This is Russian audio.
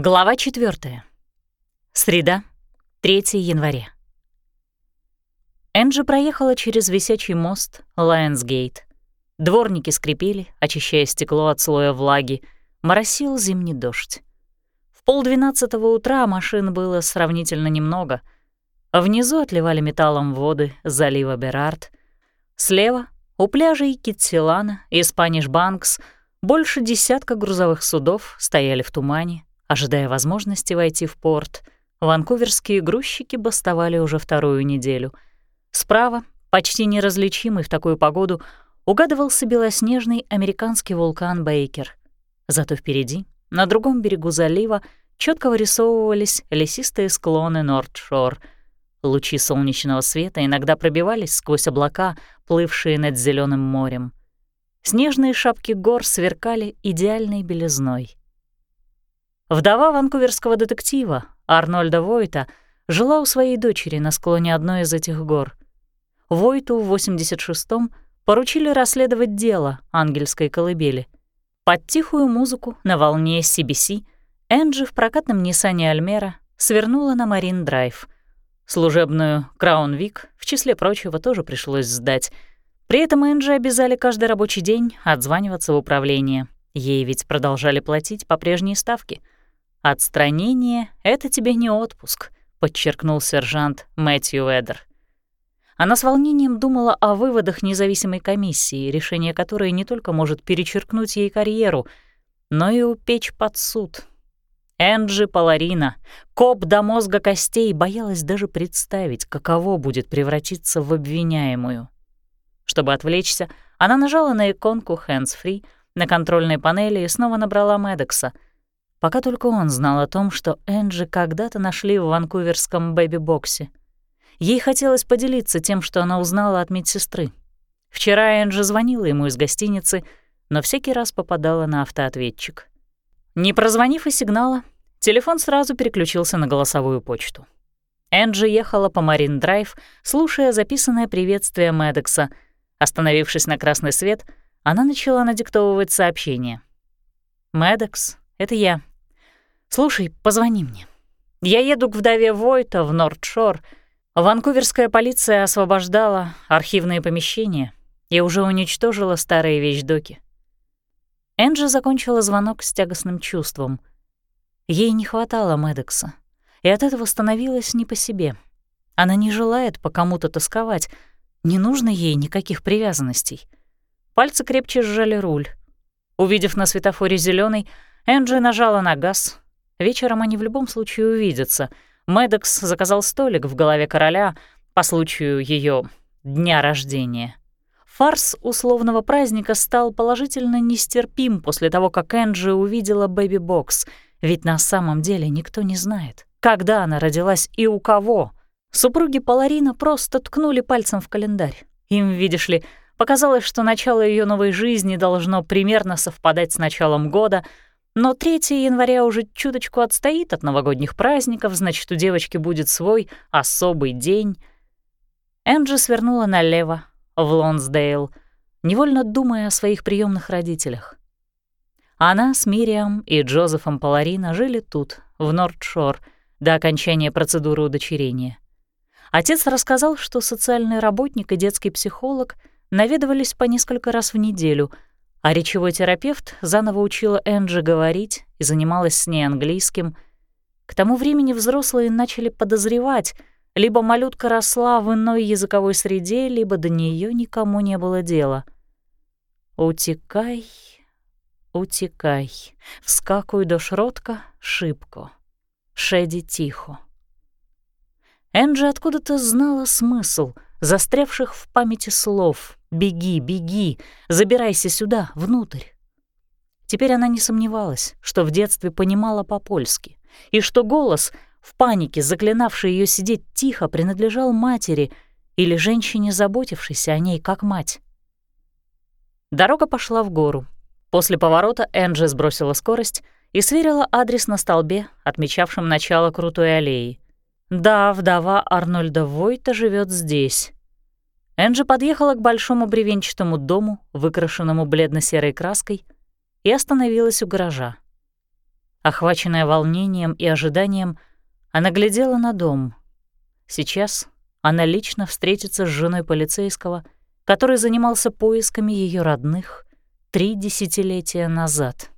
Глава 4. Среда, 3 января. Энджи проехала через висячий мост Лайонсгейт. Дворники скрипели, очищая стекло от слоя влаги. Моросил зимний дождь. В полдвенадцатого утра машин было сравнительно немного. Внизу отливали металлом воды залива Берард. Слева, у пляжей Китсилана и Спаниш-Банкс, больше десятка грузовых судов стояли в тумане, Ожидая возможности войти в порт, ванкуверские грузчики бастовали уже вторую неделю. Справа, почти неразличимый в такую погоду, угадывался белоснежный американский вулкан Бейкер. Зато впереди, на другом берегу залива, четко вырисовывались лесистые склоны Нордшор. Лучи солнечного света иногда пробивались сквозь облака, плывшие над зеленым морем. Снежные шапки гор сверкали идеальной белизной. Вдова ванкуверского детектива Арнольда Войта жила у своей дочери на склоне одной из этих гор. Войту в 86-м поручили расследовать дело ангельской колыбели. Под тихую музыку на волне CBC Энджи в прокатном Ниссане Альмера свернула на Марин-драйв. Служебную Краун-Вик, в числе прочего, тоже пришлось сдать. При этом Энджи обязали каждый рабочий день отзваниваться в управление. Ей ведь продолжали платить по прежней ставке — «Отстранение — это тебе не отпуск», — подчеркнул сержант Мэтью Эдер. Она с волнением думала о выводах независимой комиссии, решение которой не только может перечеркнуть ей карьеру, но и упечь под суд. Энджи Паларина, коп до мозга костей, боялась даже представить, каково будет превратиться в обвиняемую. Чтобы отвлечься, она нажала на иконку «Hands Free» на контрольной панели и снова набрала Медекса — Пока только он знал о том, что Энджи когда-то нашли в ванкуверском бэби-боксе. Ей хотелось поделиться тем, что она узнала от медсестры. Вчера Энджи звонила ему из гостиницы, но всякий раз попадала на автоответчик. Не прозвонив и сигнала, телефон сразу переключился на голосовую почту. Энджи ехала по Марин-драйв, слушая записанное приветствие Медекса. Остановившись на красный свет, она начала надиктовывать сообщение. «Медекс, это я. Слушай, позвони мне. Я еду к вдове Войта в Нордшор. Ванкуверская полиция освобождала архивные помещения и уже уничтожила старые вещдоки. Энджи закончила звонок с тягостным чувством. Ей не хватало Медекса, и от этого становилось не по себе. Она не желает по кому-то тосковать, не нужно ей никаких привязанностей. Пальцы крепче сжали руль. Увидев на светофоре зеленый, Энджи нажала на газ. Вечером они в любом случае увидятся. Мэддокс заказал столик в голове короля по случаю ее дня рождения. Фарс условного праздника стал положительно нестерпим после того, как Энджи увидела бэби-бокс, ведь на самом деле никто не знает, когда она родилась и у кого. Супруги Паларина просто ткнули пальцем в календарь. Им, видишь ли, показалось, что начало ее новой жизни должно примерно совпадать с началом года — но 3 января уже чуточку отстоит от новогодних праздников, значит, у девочки будет свой особый день. Энджи свернула налево, в Лонсдейл, невольно думая о своих приемных родителях. Она с Мириам и Джозефом Паларино жили тут, в Нордшор, до окончания процедуры удочерения. Отец рассказал, что социальный работник и детский психолог наведывались по несколько раз в неделю — а речевой терапевт заново учила Энджи говорить и занималась с ней английским. К тому времени взрослые начали подозревать, либо малютка росла в иной языковой среде, либо до нее никому не было дела. «Утекай, утекай, вскакуй до шротка, шибко, шеди тихо». Энджи откуда-то знала смысл застрявших в памяти слов — Беги, беги, забирайся сюда, внутрь. Теперь она не сомневалась, что в детстве понимала по-польски, и что голос, в панике заклинавший ее сидеть тихо, принадлежал матери или женщине, заботившейся о ней как мать. Дорога пошла в гору. После поворота Энджи сбросила скорость и сверила адрес на столбе, отмечавшем начало крутой аллеи. Да, вдова Арнольда Войта живет здесь. Энджи подъехала к большому бревенчатому дому, выкрашенному бледно-серой краской, и остановилась у гаража. Охваченная волнением и ожиданием, она глядела на дом. Сейчас она лично встретится с женой полицейского, который занимался поисками ее родных три десятилетия назад.